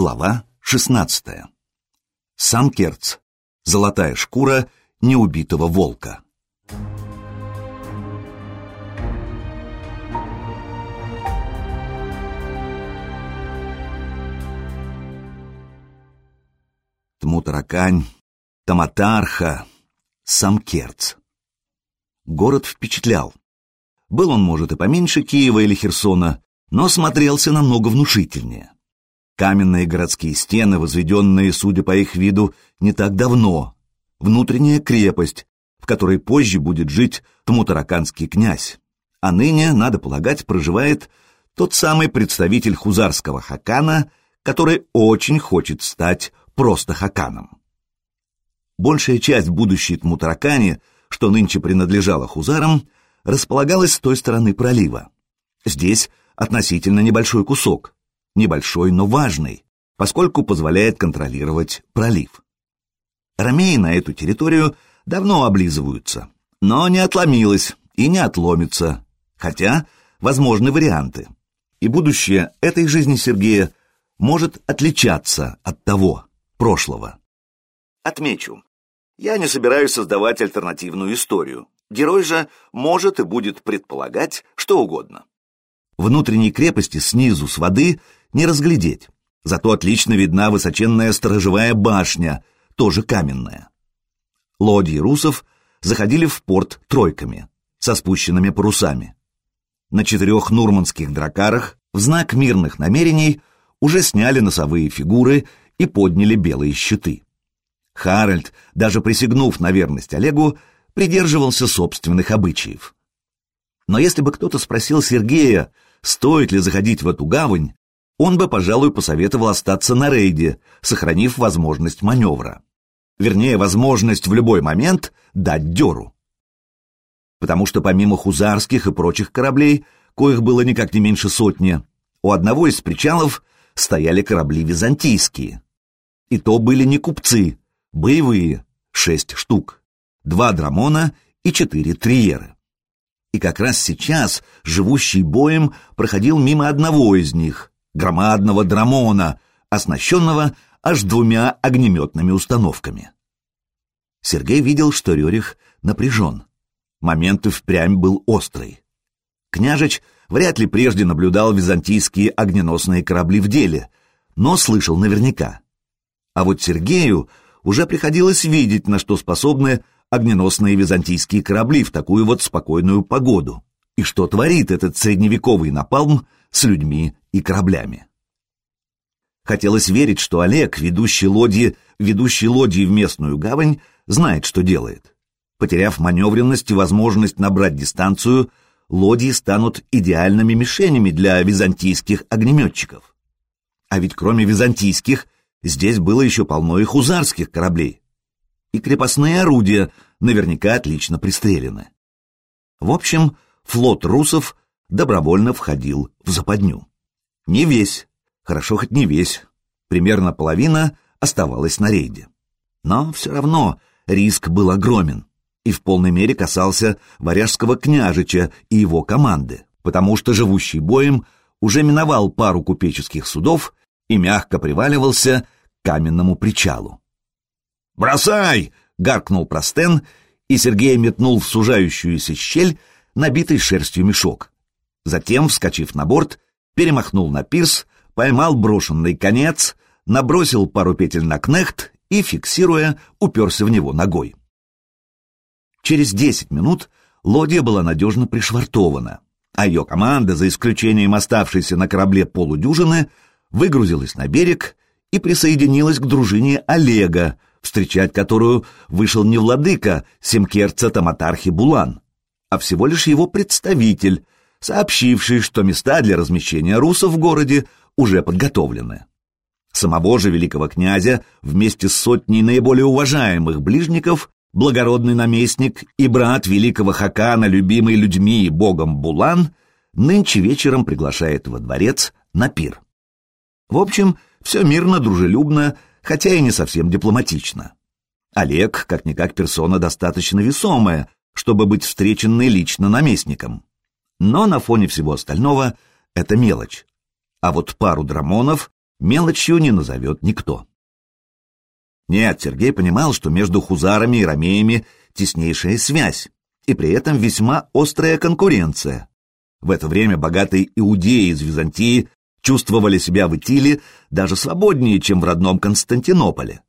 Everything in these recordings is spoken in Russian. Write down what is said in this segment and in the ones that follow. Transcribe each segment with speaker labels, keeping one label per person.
Speaker 1: Глава 16. Сам Керц. Золотая шкура неубитого волка. Тмутаракань, Таматарха, Самкерц. Город впечатлял. Был он, может, и поменьше Киева или Херсона, но смотрелся намного внушительнее. Каменные городские стены, возведенные, судя по их виду, не так давно. Внутренняя крепость, в которой позже будет жить Тмутараканский князь. А ныне, надо полагать, проживает тот самый представитель хузарского хакана, который очень хочет стать просто хаканом. Большая часть будущей Тмутаракани, что нынче принадлежала хузарам, располагалась с той стороны пролива. Здесь относительно небольшой кусок, небольшой, но важный, поскольку позволяет контролировать пролив. Ромеи на эту территорию давно облизываются, но не отломилась и не отломится, хотя возможны варианты. И будущее этой жизни Сергея может отличаться от того прошлого. Отмечу, я не собираюсь создавать альтернативную историю. Герой же может и будет предполагать что угодно. Внутренней крепости снизу, с воды, не разглядеть. Зато отлично видна высоченная сторожевая башня, тоже каменная. Лодии русов заходили в порт тройками, со спущенными парусами. На четырех нурманских дракарах в знак мирных намерений уже сняли носовые фигуры и подняли белые щиты. Харальд, даже присягнув на верность Олегу, придерживался собственных обычаев. Но если бы кто-то спросил Сергея, стоит ли заходить в эту гавань, он бы, пожалуй, посоветовал остаться на рейде, сохранив возможность маневра. Вернее, возможность в любой момент дать дёру. Потому что помимо хузарских и прочих кораблей, коих было никак не меньше сотни, у одного из причалов стояли корабли византийские. И то были не купцы, боевые, шесть штук, два драмона и четыре триеры. И как раз сейчас живущий боем проходил мимо одного из них, громадного драмона, оснащенного аж двумя огнеметными установками. Сергей видел, что Рерих напряжен. Момент и впрямь был острый. Княжич вряд ли прежде наблюдал византийские огненосные корабли в деле, но слышал наверняка. А вот Сергею уже приходилось видеть, на что способны огненосные византийские корабли в такую вот спокойную погоду. И что творит этот средневековый напалм с людьми и кораблями? Хотелось верить, что Олег, ведущий лодьи, ведущий лодьи в местную гавань, знает, что делает. Потеряв маневренность и возможность набрать дистанцию, лодьи станут идеальными мишенями для византийских огнеметчиков. А ведь кроме византийских, здесь было еще полно и хузарских кораблей и крепостные орудия наверняка отлично пристрелены. В общем, флот русов добровольно входил в западню. Не весь, хорошо хоть не весь, примерно половина оставалась на рейде. Но все равно риск был огромен и в полной мере касался варяжского княжича и его команды, потому что живущий боем уже миновал пару купеческих судов и мягко приваливался к каменному причалу. «Бросай!» — гаркнул Простен, и Сергей метнул в сужающуюся щель набитый шерстью мешок. Затем, вскочив на борт, перемахнул на пирс, поймал брошенный конец, набросил пару петель на кнехт и, фиксируя, уперся в него ногой. Через десять минут лодья была надежно пришвартована, а ее команда, за исключением оставшейся на корабле полудюжины, выгрузилась на берег и присоединилась к дружине Олега, встречать которую вышел не владыка Семкерца Таматархи Булан, а всего лишь его представитель, сообщивший, что места для размещения русов в городе уже подготовлены. Самого же великого князя вместе с сотней наиболее уважаемых ближников благородный наместник и брат великого Хакана, любимый людьми и богом Булан, нынче вечером приглашает во дворец на пир. В общем, все мирно, дружелюбно, хотя и не совсем дипломатично. Олег, как-никак персона достаточно весомая, чтобы быть встреченной лично наместником. Но на фоне всего остального это мелочь. А вот пару драмонов мелочью не назовет никто. Нет, Сергей понимал, что между хузарами и ромеями теснейшая связь, и при этом весьма острая конкуренция. В это время богатые иудеи из Византии чувствовали себя в Итиле даже свободнее, чем в родном Константинополе,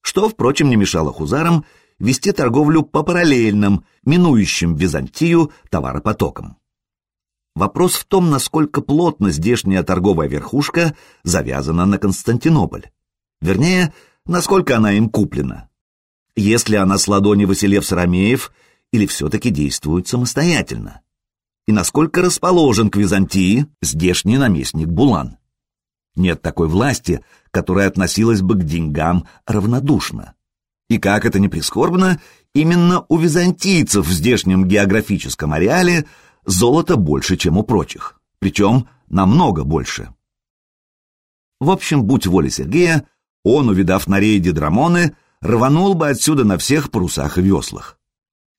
Speaker 1: что, впрочем, не мешало хузарам вести торговлю по параллельным, минующим Византию товаропотокам. Вопрос в том, насколько плотно здешняя торговая верхушка завязана на Константинополь. Вернее, насколько она им куплена. Если она с ладони Василев Сарамеев или все-таки действует самостоятельно. И насколько расположен к Византии здешний наместник Булан. Нет такой власти, которая относилась бы к деньгам равнодушно. И как это ни прискорбно, именно у византийцев в здешнем географическом ареале – золота больше, чем у прочих, причем намного больше. В общем, будь воля Сергея, он, увидав на рейде Драмоны, рванул бы отсюда на всех парусах и веслах.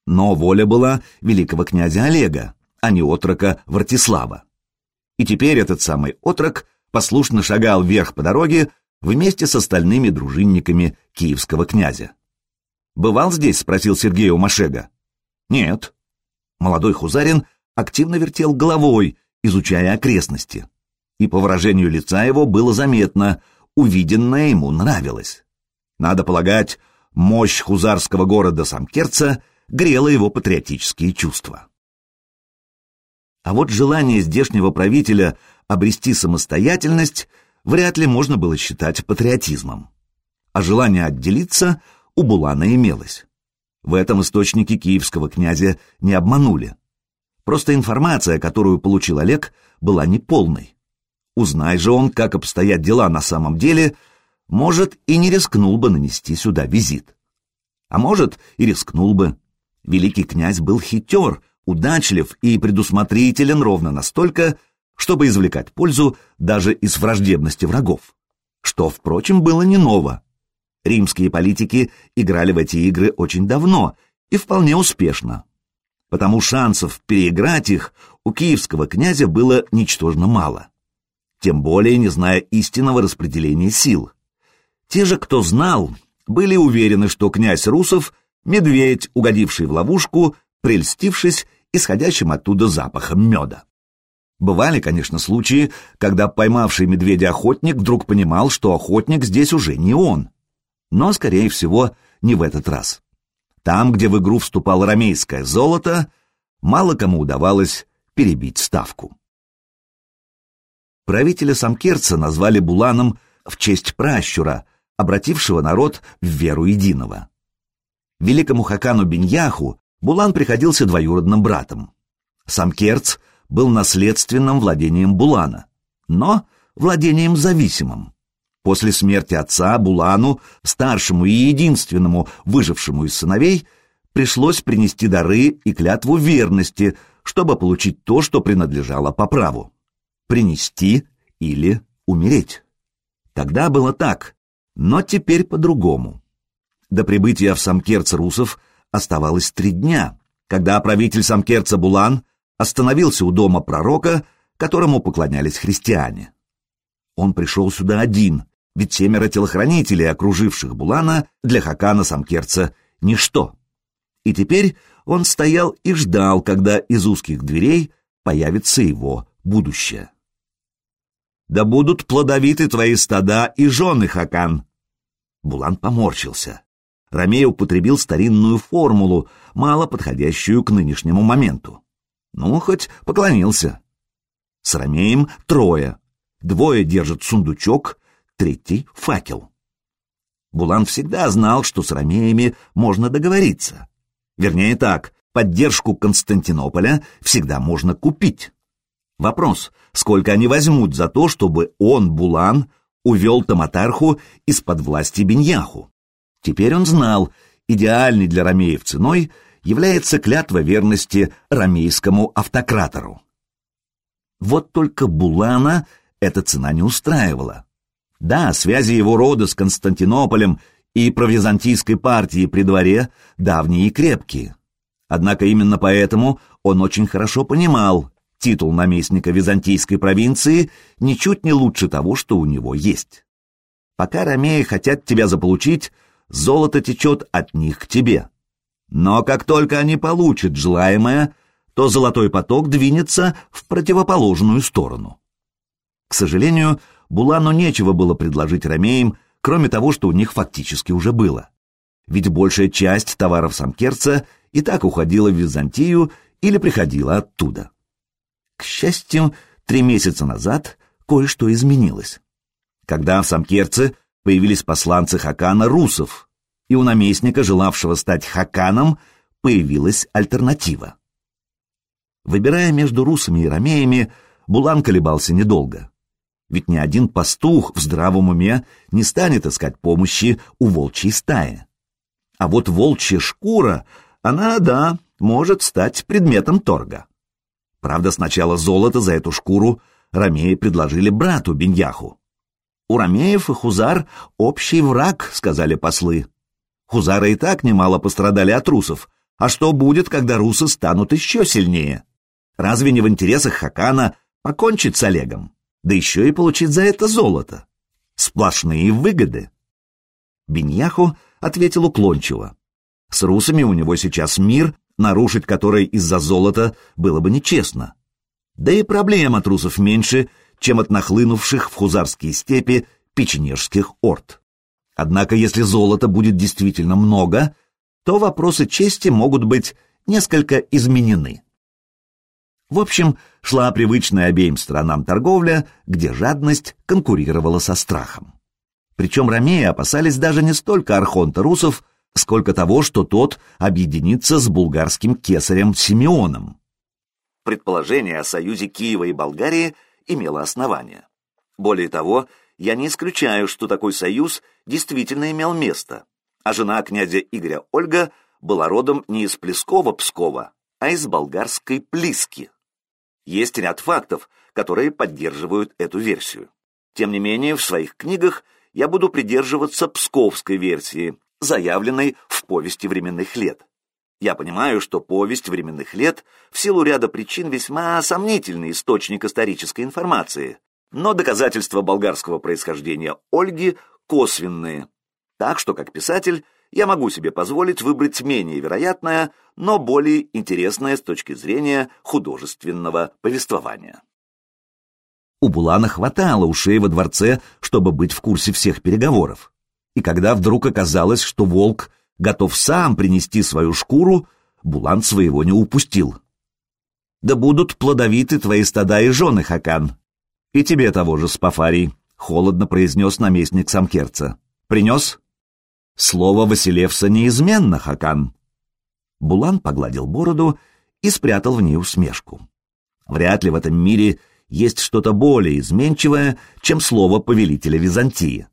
Speaker 1: Но воля была великого князя Олега, а не отрока Вартислава. И теперь этот самый отрок послушно шагал вверх по дороге вместе с остальными дружинниками киевского князя. «Бывал здесь?» — спросил Сергей у Машега. «Нет». Молодой хузарин активно вертел головой, изучая окрестности. И по выражению лица его было заметно, увиденное ему нравилось. Надо полагать, мощь хузарского города Самкерца грела его патриотические чувства. А вот желание здешнего правителя обрести самостоятельность вряд ли можно было считать патриотизмом. А желание отделиться у Булана имелось. В этом источники киевского князя не обманули. Просто информация, которую получил Олег, была неполной. Узнай же он, как обстоят дела на самом деле, может, и не рискнул бы нанести сюда визит. А может, и рискнул бы. Великий князь был хитер, удачлив и предусмотрителен ровно настолько, чтобы извлекать пользу даже из враждебности врагов. Что, впрочем, было не ново. Римские политики играли в эти игры очень давно и вполне успешно потому шансов переиграть их у киевского князя было ничтожно мало. Тем более не зная истинного распределения сил. Те же, кто знал, были уверены, что князь Русов — медведь, угодивший в ловушку, прельстившись исходящим оттуда запахом меда. Бывали, конечно, случаи, когда поймавший медведя охотник вдруг понимал, что охотник здесь уже не он. Но, скорее всего, не в этот раз. Там, где в игру вступало ромейское золото, мало кому удавалось перебить ставку. Правителя Самкерца назвали Буланом в честь пращура, обратившего народ в веру единого. Великому Хакану Беньяху Булан приходился двоюродным братом. Самкерц был наследственным владением Булана, но владением зависимым. После смерти отца Булану, старшему и единственному выжившему из сыновей, пришлось принести дары и клятву верности, чтобы получить то, что принадлежало по праву. Принести или умереть. Тогда было так, но теперь по-другому. До прибытия в Самкерц русов оставалось три дня, когда правитель Самкерца Булан остановился у дома пророка, которому поклонялись христиане. Он пришел сюда один, ведь семеро телохранителей, окруживших Булана, для Хакана Самкерца — ничто. И теперь он стоял и ждал, когда из узких дверей появится его будущее. «Да будут плодовиты твои стада и жены, Хакан!» Булан поморщился. Ромей употребил старинную формулу, мало подходящую к нынешнему моменту. Ну, хоть поклонился. С Ромеем трое. Двое держат сундучок, третий — факел. Булан всегда знал, что с ромеями можно договориться. Вернее так, поддержку Константинополя всегда можно купить. Вопрос, сколько они возьмут за то, чтобы он, Булан, увел Таматарху из-под власти Беньяху. Теперь он знал, идеальной для ромеев ценой является клятва верности ромейскому автократору. Вот только Булана эта цена не устраивала. Да, связи его рода с Константинополем и провизантийской партией при дворе давние и крепкие. Однако именно поэтому он очень хорошо понимал, Титул наместника византийской провинции ничуть не лучше того, что у него есть. Пока ромеи хотят тебя заполучить, золото течет от них к тебе. Но как только они получат желаемое, то золотой поток двинется в противоположную сторону. К сожалению, Булану нечего было предложить ромеям, кроме того, что у них фактически уже было. Ведь большая часть товаров Самкерца и так уходила в Византию или приходила оттуда. К счастью, три месяца назад кое-что изменилось. Когда в Самкерце появились посланцы Хакана русов, и у наместника, желавшего стать Хаканом, появилась альтернатива. Выбирая между русами и ромеями, Булан колебался недолго. Ведь ни один пастух в здравом уме не станет искать помощи у волчьей стаи. А вот волчья шкура, она, да, может стать предметом торга. Правда, сначала золото за эту шкуру ромеи предложили брату Беньяху. «У ромеев и хузар общий враг», — сказали послы. Хузары и так немало пострадали от русов. А что будет, когда русы станут еще сильнее? Разве не в интересах Хакана покончить с Олегом? Да еще и получить за это золото. Сплошные выгоды. Беньяху ответил уклончиво. С русами у него сейчас мир, нарушить который из-за золота было бы нечестно. Да и проблем от русов меньше, чем от нахлынувших в хузарские степи печенежских орд. Однако если золота будет действительно много, то вопросы чести могут быть несколько изменены. В общем, шла привычная обеим сторонам торговля, где жадность конкурировала со страхом. Причем ромеи опасались даже не столько архонта русов, сколько того, что тот объединится с булгарским кесарем Симеоном. Предположение о союзе Киева и Болгарии имело основание. Более того, я не исключаю, что такой союз действительно имел место, а жена князя Игоря Ольга была родом не из Плескова-Пскова, а из болгарской Плиски. Есть ряд фактов, которые поддерживают эту версию. Тем не менее, в своих книгах я буду придерживаться псковской версии, заявленной в повести временных лет. Я понимаю, что повесть временных лет в силу ряда причин весьма сомнительный источник исторической информации, но доказательства болгарского происхождения Ольги косвенные. Так что, как писатель, я могу себе позволить выбрать менее вероятное, но более интересное с точки зрения художественного повествования. У Булана хватало ушей во дворце, чтобы быть в курсе всех переговоров. И когда вдруг оказалось, что волк готов сам принести свою шкуру, Булан своего не упустил. «Да будут плодовиты твои стада и жены, Хакан. И тебе того же, Спафарий», — холодно произнес наместник Самкерца. «Принес?» «Слово Василевса неизменно, Хакан». Булан погладил бороду и спрятал в ней усмешку. Вряд ли в этом мире есть что-то более изменчивое, чем слово повелителя Византии.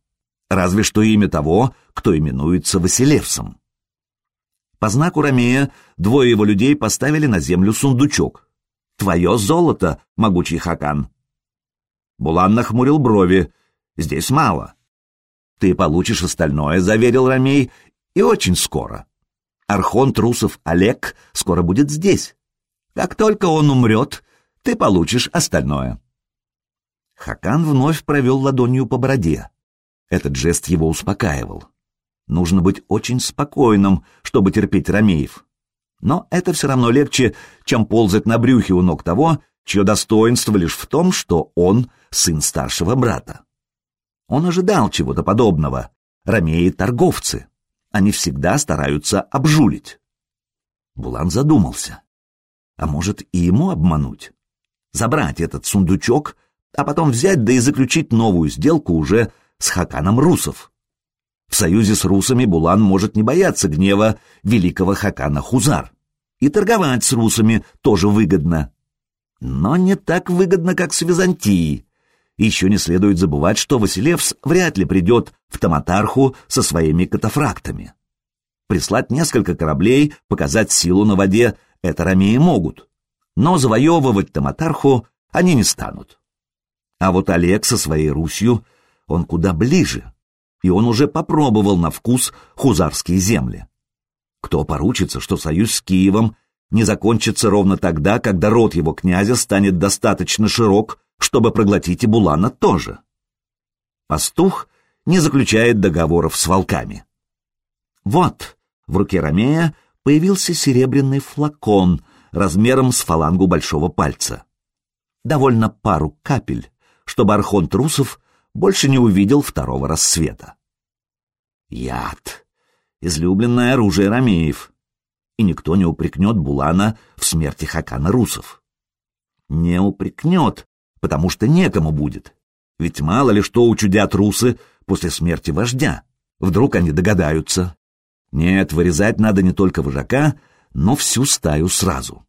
Speaker 1: Разве что имя того, кто именуется Василевсом. По знаку Ромея двое его людей поставили на землю сундучок. «Твое золото, могучий Хакан!» Булан нахмурил брови. «Здесь мало». «Ты получишь остальное», — заверил Ромей, — «и очень скоро. Архонт Русов Олег скоро будет здесь. Как только он умрет, ты получишь остальное. Хакан вновь провел ладонью по бороде. Этот жест его успокаивал. Нужно быть очень спокойным, чтобы терпеть Ромеев. Но это все равно легче, чем ползать на брюхе у ног того, чье достоинство лишь в том, что он сын старшего брата. Он ожидал чего-то подобного. Ромеи — торговцы. Они всегда стараются обжулить. Булан задумался. А может, и ему обмануть? забрать этот сундучок, а потом взять да и заключить новую сделку уже с Хаканом Русов. В союзе с русами Булан может не бояться гнева великого Хакана Хузар. И торговать с русами тоже выгодно. Но не так выгодно, как с Византией. Еще не следует забывать, что Василевс вряд ли придет в Таматарху со своими катафрактами. Прислать несколько кораблей, показать силу на воде — это ромеи могут но завоевывать Таматарху они не станут. А вот Олег со своей Русью, он куда ближе, и он уже попробовал на вкус хузарские земли. Кто поручится, что союз с Киевом не закончится ровно тогда, когда рот его князя станет достаточно широк, чтобы проглотить и Булана тоже. Пастух не заключает договоров с волками. Вот, в руке Ромея появился серебряный флакон размером с фалангу большого пальца. Довольно пару капель, чтобы архонт Русов больше не увидел второго рассвета. Яд. Излюбленное оружие Ромеев. И никто не упрекнет Булана в смерти Хакана Русов. Не упрекнет, потому что некому будет. Ведь мало ли что учудят русы после смерти вождя. Вдруг они догадаются. Нет, вырезать надо не только вожака, но всю стаю сразу.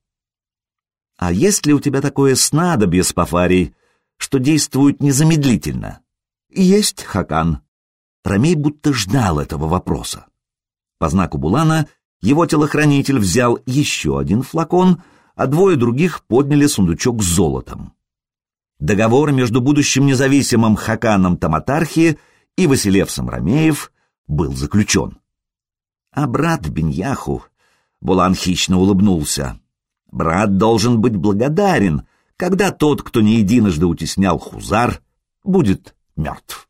Speaker 1: А есть ли у тебя такое снадобье, Спафарий, что действует незамедлительно? Есть, Хакан. Ромей будто ждал этого вопроса. По знаку Булана его телохранитель взял еще один флакон, а двое других подняли сундучок с золотом. Договор между будущим независимым Хаканом Таматархи и Василевсом Ромеев был заключен. А брат Беньяху, Булан хищно улыбнулся, брат должен быть благодарен, когда тот, кто не единожды утеснял Хузар, будет мертв.